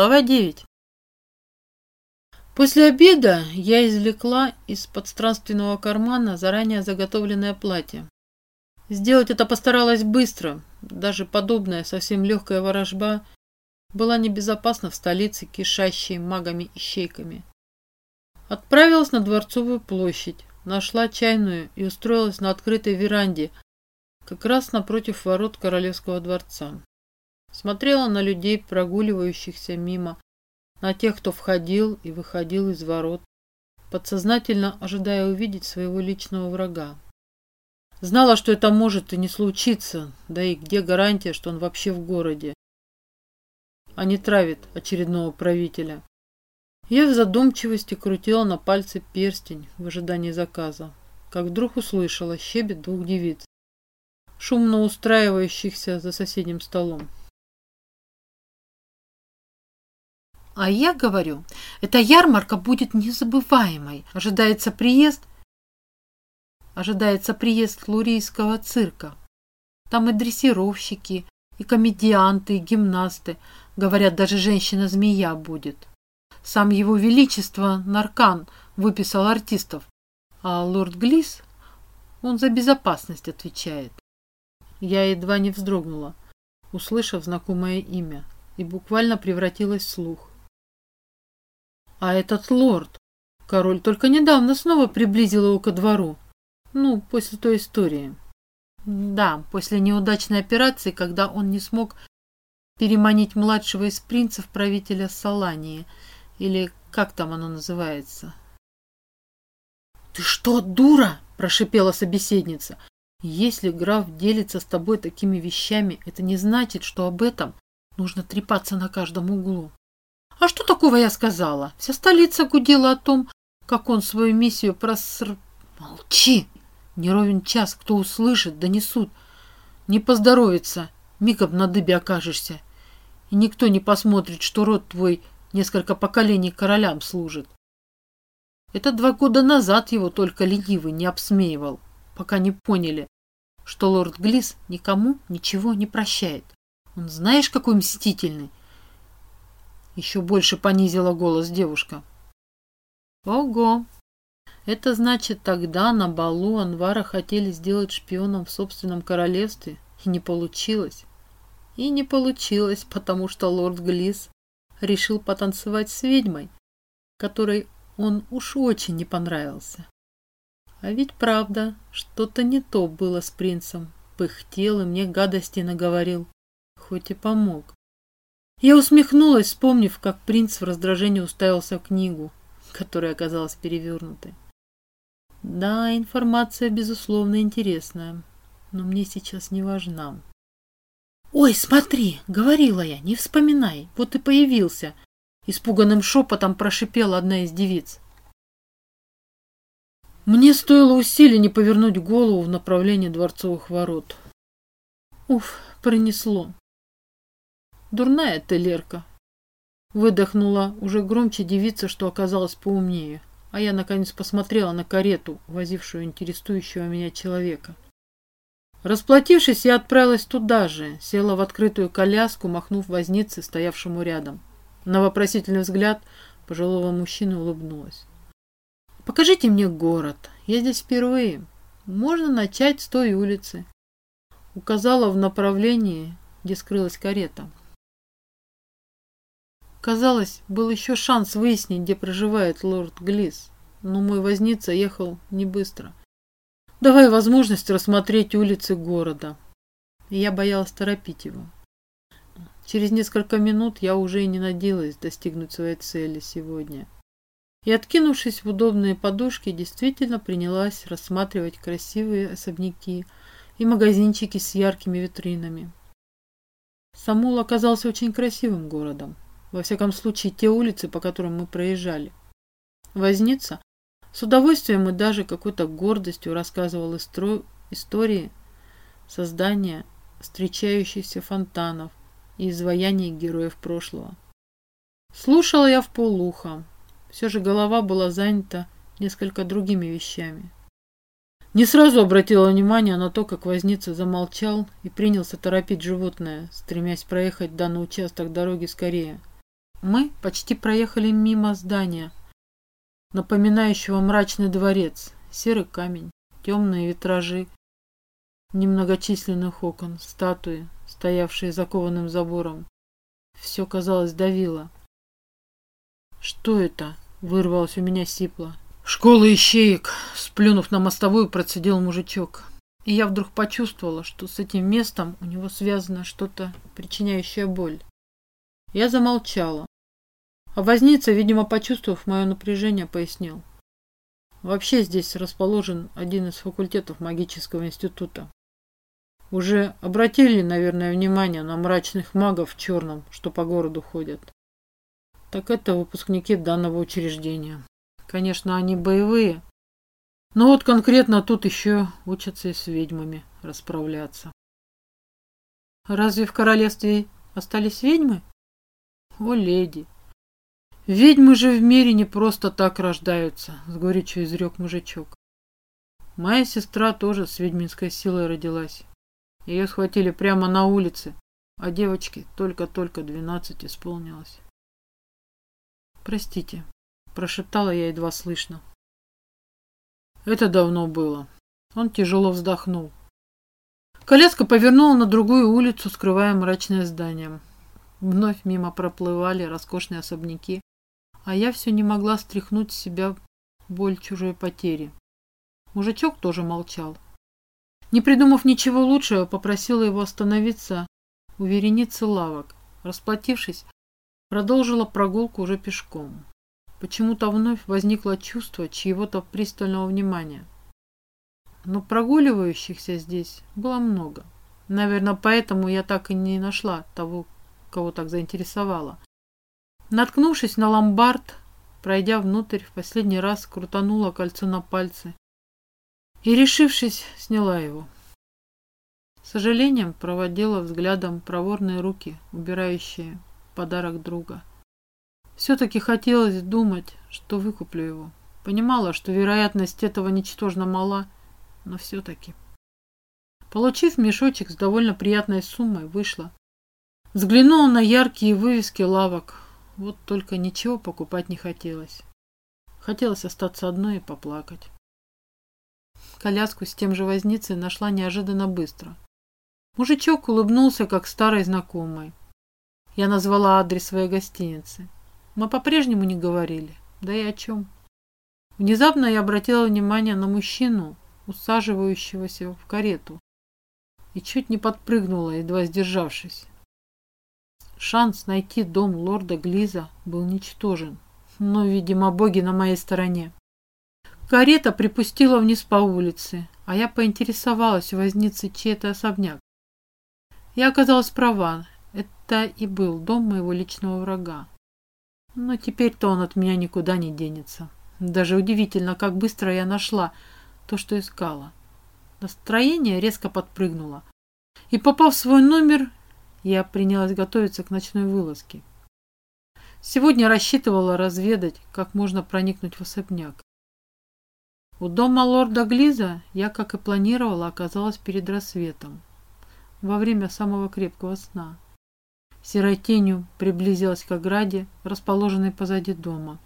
Глава 9. После обеда я извлекла из подстранственного кармана заранее заготовленное платье. Сделать это постаралась быстро, даже подобная совсем легкая ворожба была небезопасна в столице, кишащей магами-ищейками. Отправилась на Дворцовую площадь, нашла чайную и устроилась на открытой веранде, как раз напротив ворот Королевского дворца. Смотрела на людей, прогуливающихся мимо, на тех, кто входил и выходил из ворот, подсознательно ожидая увидеть своего личного врага. Знала, что это может и не случиться, да и где гарантия, что он вообще в городе, а не травит очередного правителя. Я в задумчивости крутила на пальце перстень в ожидании заказа, как вдруг услышала щебет двух девиц, шумно устраивающихся за соседним столом. А я говорю, эта ярмарка будет незабываемой. Ожидается приезд ожидается приезд лурийского цирка. Там и дрессировщики, и комедианты, и гимнасты. Говорят, даже женщина-змея будет. Сам его величество Наркан выписал артистов, а лорд Глис, он за безопасность отвечает. Я едва не вздрогнула, услышав знакомое имя, и буквально превратилась в слух. А этот лорд, король только недавно снова приблизил его ко двору. Ну, после той истории. Да, после неудачной операции, когда он не смог переманить младшего из принцев правителя Салании, или как там оно называется. «Ты что, дура?» – прошипела собеседница. «Если граф делится с тобой такими вещами, это не значит, что об этом нужно трепаться на каждом углу. А что такого я сказала? Вся столица гудела о том, как он свою миссию проср... Молчи! Не ровен час, кто услышит, донесут. Не поздоровится, мигом на дыбе окажешься. И никто не посмотрит, что род твой несколько поколений королям служит. Это два года назад его только ленивый не обсмеивал, пока не поняли, что лорд Глис никому ничего не прощает. Он знаешь, какой мстительный, еще больше понизила голос девушка. Ого! Это значит, тогда на балу Анвара хотели сделать шпионом в собственном королевстве, и не получилось. И не получилось, потому что лорд Глис решил потанцевать с ведьмой, которой он уж очень не понравился. А ведь правда, что-то не то было с принцем. Пыхтел и мне гадости наговорил, хоть и помог. Я усмехнулась, вспомнив, как принц в раздражении уставился в книгу, которая оказалась перевернутой. Да, информация, безусловно, интересная, но мне сейчас не важна. «Ой, смотри!» — говорила я, не вспоминай, вот и появился. Испуганным шепотом прошипела одна из девиц. Мне стоило усилий не повернуть голову в направлении дворцовых ворот. Уф, пронесло. Дурная ты, Лерка. Выдохнула уже громче девица, что оказалась поумнее. А я, наконец, посмотрела на карету, возившую интересующего меня человека. Расплатившись, я отправилась туда же, села в открытую коляску, махнув вознице, стоявшему рядом. На вопросительный взгляд пожилого мужчины улыбнулась. «Покажите мне город. Я здесь впервые. Можно начать с той улицы». Указала в направлении, где скрылась карета. Казалось, был еще шанс выяснить, где проживает лорд Глис, но мой возница ехал не быстро, давая возможность рассмотреть улицы города. Я боялась торопить его. Через несколько минут я уже и не надеялась достигнуть своей цели сегодня. И, откинувшись в удобные подушки, действительно принялась рассматривать красивые особняки и магазинчики с яркими витринами. Самул оказался очень красивым городом. Во всяком случае, те улицы, по которым мы проезжали. Возница с удовольствием и даже какой-то гордостью рассказывал истро... истории создания встречающихся фонтанов и изваяний героев прошлого. Слушала я в полуха. Все же голова была занята несколько другими вещами. Не сразу обратила внимание на то, как возница замолчал и принялся торопить животное, стремясь проехать данный участок дороги скорее. Мы почти проехали мимо здания, напоминающего мрачный дворец, серый камень, темные витражи, немногочисленных окон, статуи, стоявшие закованным забором. Все, казалось, давило. «Что это?» — вырвалось у меня сипло. «Школа ищеек!» — сплюнув на мостовую, процедил мужичок. И я вдруг почувствовала, что с этим местом у него связано что-то, причиняющее боль. Я замолчала. А возница, видимо, почувствовав мое напряжение, пояснил. Вообще здесь расположен один из факультетов магического института. Уже обратили, наверное, внимание на мрачных магов в черном, что по городу ходят. Так это выпускники данного учреждения. Конечно, они боевые, но вот конкретно тут еще учатся и с ведьмами расправляться. Разве в королевстве остались ведьмы? О, леди! Ведьмы же в мире не просто так рождаются, с горечью изрек мужичок. Моя сестра тоже с ведьминской силой родилась. Ее схватили прямо на улице, а девочке только-только двенадцать исполнилось. «Простите», – прошептала я едва слышно. Это давно было. Он тяжело вздохнул. Коляска повернула на другую улицу, скрывая мрачное здание. Вновь мимо проплывали роскошные особняки, а я все не могла стряхнуть с себя боль чужой потери. Мужичок тоже молчал. Не придумав ничего лучшего, попросила его остановиться у вереницы лавок. Расплатившись, продолжила прогулку уже пешком. Почему-то вновь возникло чувство чьего-то пристального внимания. Но прогуливающихся здесь было много. Наверное, поэтому я так и не нашла того, кого так заинтересовало. Наткнувшись на ломбард, пройдя внутрь, в последний раз крутанула кольцо на пальце и, решившись, сняла его. С сожалением проводила взглядом проворные руки, убирающие подарок друга. Все-таки хотелось думать, что выкуплю его. Понимала, что вероятность этого ничтожно мала, но все-таки. Получив мешочек с довольно приятной суммой, вышла. Взглянула на яркие вывески лавок. Вот только ничего покупать не хотелось. Хотелось остаться одной и поплакать. Коляску с тем же возницей нашла неожиданно быстро. Мужичок улыбнулся, как старой знакомой. Я назвала адрес своей гостиницы. Мы по-прежнему не говорили. Да и о чем. Внезапно я обратила внимание на мужчину, усаживающегося в карету, и чуть не подпрыгнула, едва сдержавшись. Шанс найти дом лорда Глиза был ничтожен, но, видимо, боги на моей стороне. Карета припустила вниз по улице, а я поинтересовалась у возницы чей-то особняк. Я оказалась права, это и был дом моего личного врага. Но теперь-то он от меня никуда не денется. Даже удивительно, как быстро я нашла то, что искала. Настроение резко подпрыгнуло. И попав в свой номер, я принялась готовиться к ночной вылазке. Сегодня рассчитывала разведать, как можно проникнуть в особняк. У дома лорда Глиза я, как и планировала, оказалась перед рассветом, во время самого крепкого сна серой тенью приблизилась к ограде, расположенной позади дома.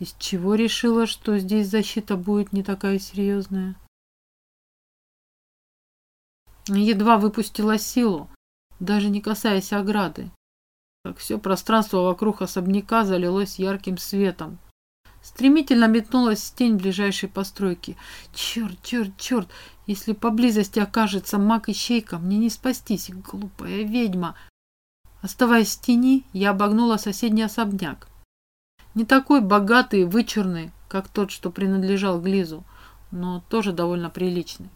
Из чего решила, что здесь защита будет не такая серьезная? Едва выпустила силу, даже не касаясь ограды, как все пространство вокруг особняка залилось ярким светом. Стремительно метнулась тень ближайшей постройки. Черт, черт, черт, если поблизости окажется маг-ищейка, мне не спастись, глупая ведьма. Оставаясь в тени, я обогнула соседний особняк. Не такой богатый и вычурный, как тот, что принадлежал Глизу, но тоже довольно приличный.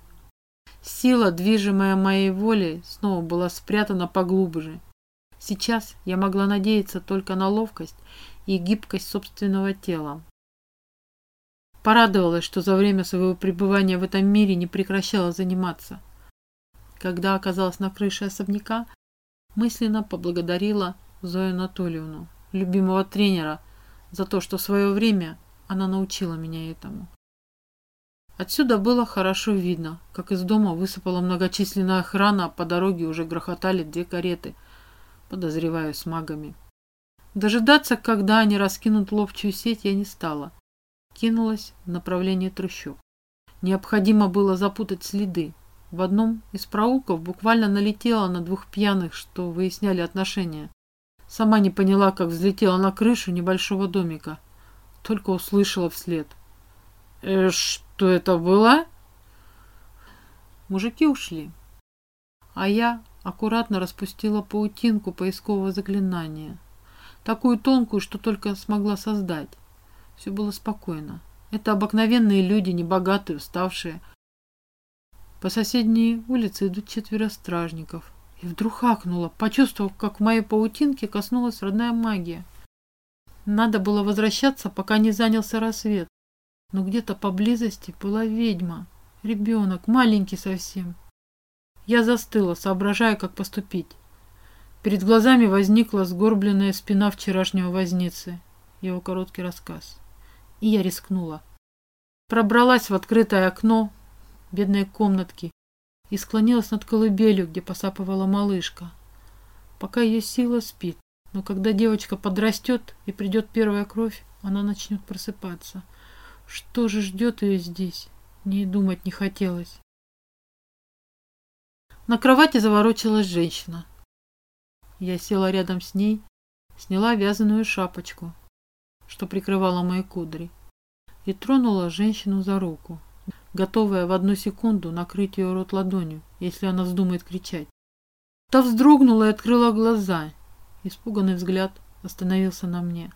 Сила, движимая моей волей, снова была спрятана поглубже. Сейчас я могла надеяться только на ловкость и гибкость собственного тела. Порадовалась, что за время своего пребывания в этом мире не прекращала заниматься. Когда оказалась на крыше особняка, мысленно поблагодарила Зою Анатольевну, любимого тренера, за то, что в свое время она научила меня этому. Отсюда было хорошо видно, как из дома высыпала многочисленная охрана, а по дороге уже грохотали две кареты, подозреваю, с магами. Дожидаться, когда они раскинут ловчую сеть, я не стала. Кинулась в направлении трущоб. Необходимо было запутать следы. В одном из проулков буквально налетела на двух пьяных, что выясняли отношения. Сама не поняла, как взлетела на крышу небольшого домика. Только услышала вслед. «Э, что это было?» Мужики ушли. А я аккуратно распустила паутинку поискового заклинания такую тонкую, что только смогла создать. Все было спокойно. Это обыкновенные люди, небогатые, уставшие. По соседней улице идут четверо стражников. И вдруг хакнула, почувствовав, как в моей паутинке коснулась родная магия. Надо было возвращаться, пока не занялся рассвет. Но где-то поблизости была ведьма. Ребенок, маленький совсем. Я застыла, соображая, как поступить. Перед глазами возникла сгорбленная спина вчерашнего возницы, его короткий рассказ. И я рискнула. Пробралась в открытое окно бедной комнатки и склонилась над колыбелью, где посапывала малышка. Пока ее сила спит, но когда девочка подрастет и придет первая кровь, она начнет просыпаться. Что же ждет ее здесь? Не думать не хотелось. На кровати заворочилась женщина. Я села рядом с ней, сняла вязаную шапочку, что прикрывала мои кудри, и тронула женщину за руку, готовая в одну секунду накрыть ее рот ладонью, если она вздумает кричать. Та вздрогнула и открыла глаза. Испуганный взгляд остановился на мне.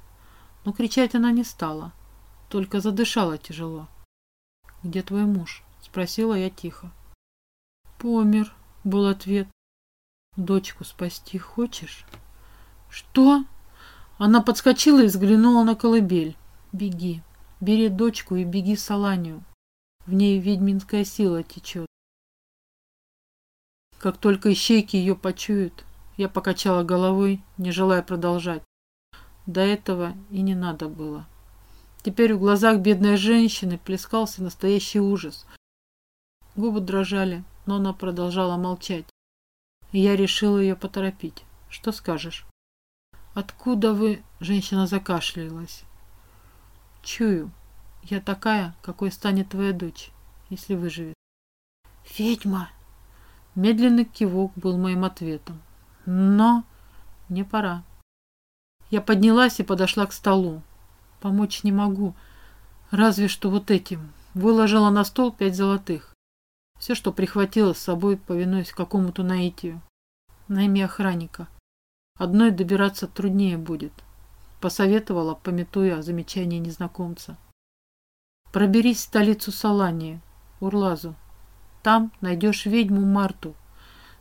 Но кричать она не стала, только задышала тяжело. «Где твой муж?» – спросила я тихо. «Помер», – был ответ. Дочку спасти хочешь? Что? Она подскочила и взглянула на колыбель. Беги, бери дочку и беги с Аланию. В ней ведьминская сила течет. Как только ищейки ее почуют, я покачала головой, не желая продолжать. До этого и не надо было. Теперь в глазах бедной женщины плескался настоящий ужас. Губы дрожали, но она продолжала молчать. Я решила ее поторопить. Что скажешь? Откуда вы... Женщина закашлялась. Чую. Я такая, какой станет твоя дочь, если выживет. Ведьма! Медленный кивок был моим ответом. Но не пора. Я поднялась и подошла к столу. Помочь не могу. Разве что вот этим. Выложила на стол пять золотых. Все, что прихватила с собой, повинуясь какому-то наитию. Найми охранника. Одной добираться труднее будет. Посоветовала, пометуя о замечании незнакомца. Проберись в столицу Салании, Урлазу. Там найдешь ведьму Марту.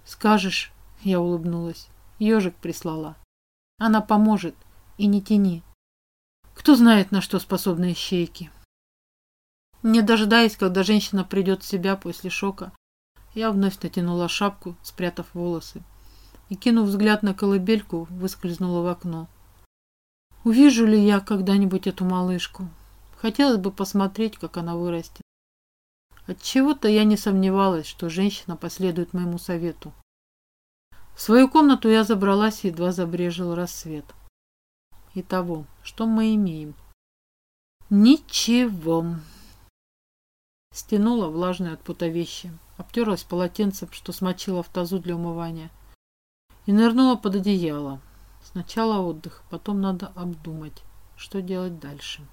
Скажешь, я улыбнулась, ежик прислала. Она поможет, и не тяни. Кто знает, на что способны ищейки. Не дожидаясь, когда женщина придет в себя после шока, я вновь натянула шапку, спрятав волосы, и, кинув взгляд на колыбельку, выскользнула в окно. Увижу ли я когда-нибудь эту малышку? Хотелось бы посмотреть, как она вырастет. Отчего-то я не сомневалась, что женщина последует моему совету. В свою комнату я забралась, едва забрежил рассвет. Итого, что мы имеем? Ничего. Стянула влажные от пута вещи, обтерлась полотенцем, что смочила в тазу для умывания, и нырнула под одеяло. Сначала отдых, потом надо обдумать, что делать дальше.